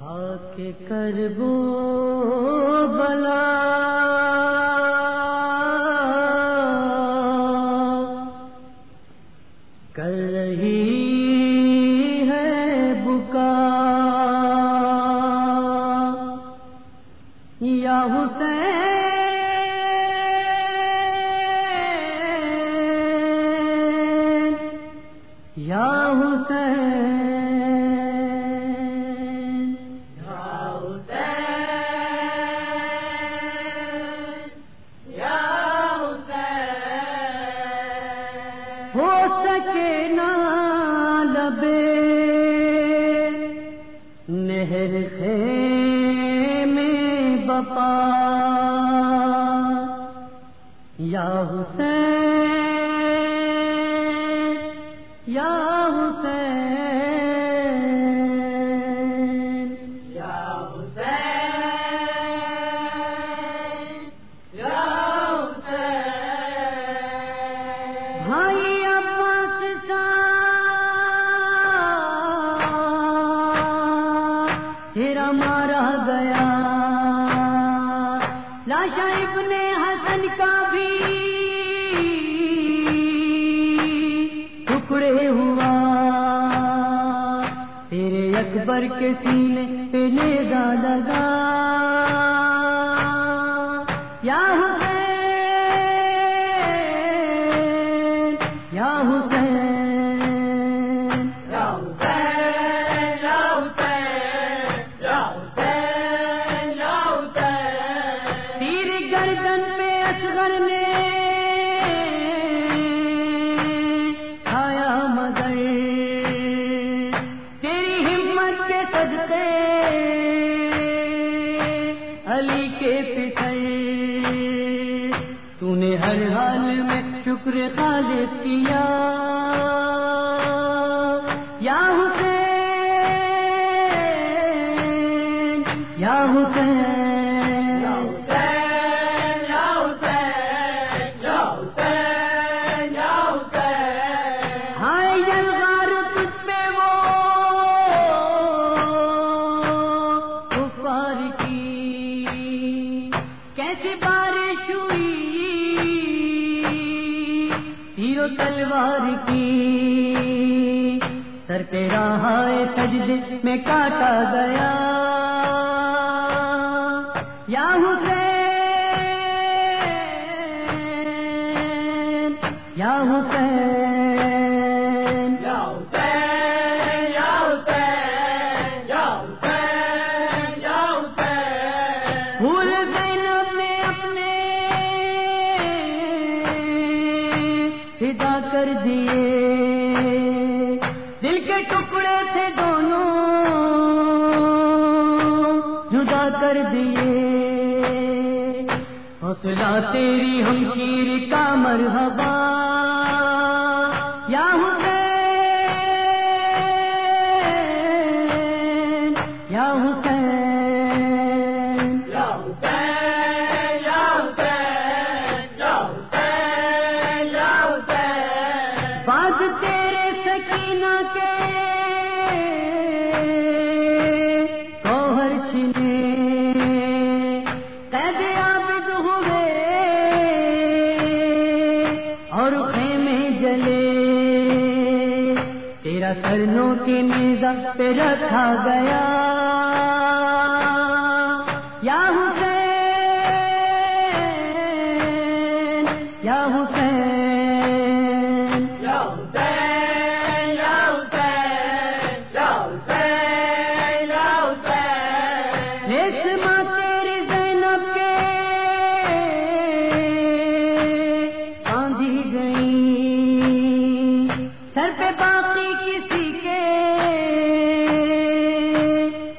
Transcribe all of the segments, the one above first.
کے کربو بلا کر رہی ہے بکا یا حسین یا حسین ہو سکے نا لبے۔ نہر میں بپا۔ یا حسین یا تیرا مارا گیا۔ لاشا ابن حسن کا بھی ٹکڑے ہوا۔ تیرے اکبر کے سینے پہ نیزا لگا۔ یا حسین یا حسین۔ ہر حال میں شکر خالد کیا۔ یا حسین یا حسین۔ یا حسین یا حسین یا حسین یا حسین۔ ہائے یلغار تجھ پہ وہ۔ کفار کی۔ کیسے بارش تلوار کی۔ سر پہ راہ سجدے میں کاٹا گیا۔ یا حسین یا حسین۔ فدا کر دیے۔ دل کے ٹکڑے تھے دونوں۔ جدا کر دیے۔ حوصلہ تیری ہم شیر کا مرحبا۔ یا حسین تیرا کرنوں کے نیزا پہ رکھا گیا۔ یا حسین یا حسین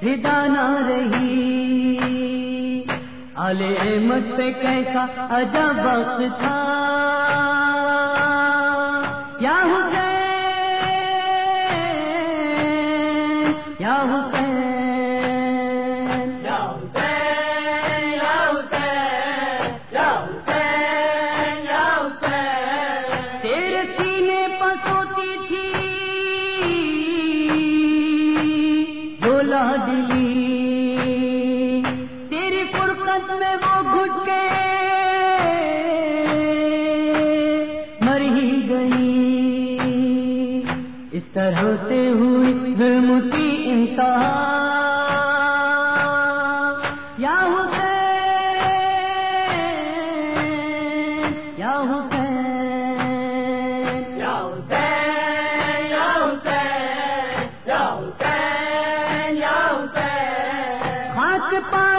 ہدا نہ رہی۔ علی احمد پہ کیسا عجب وقت تھا۔ یا حسین یا حسین۔ طرح سے ہوئی ظلم کی انتہا یا حسین یا حسین۔ یا حسین یا حسین یا حسین یا حسین۔ خاک پا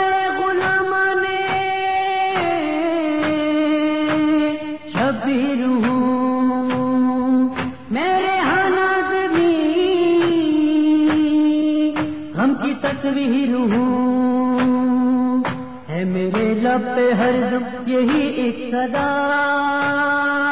کی تصویر ہوں ہے میرے لب پہ ہر دم یہی ایک صدا۔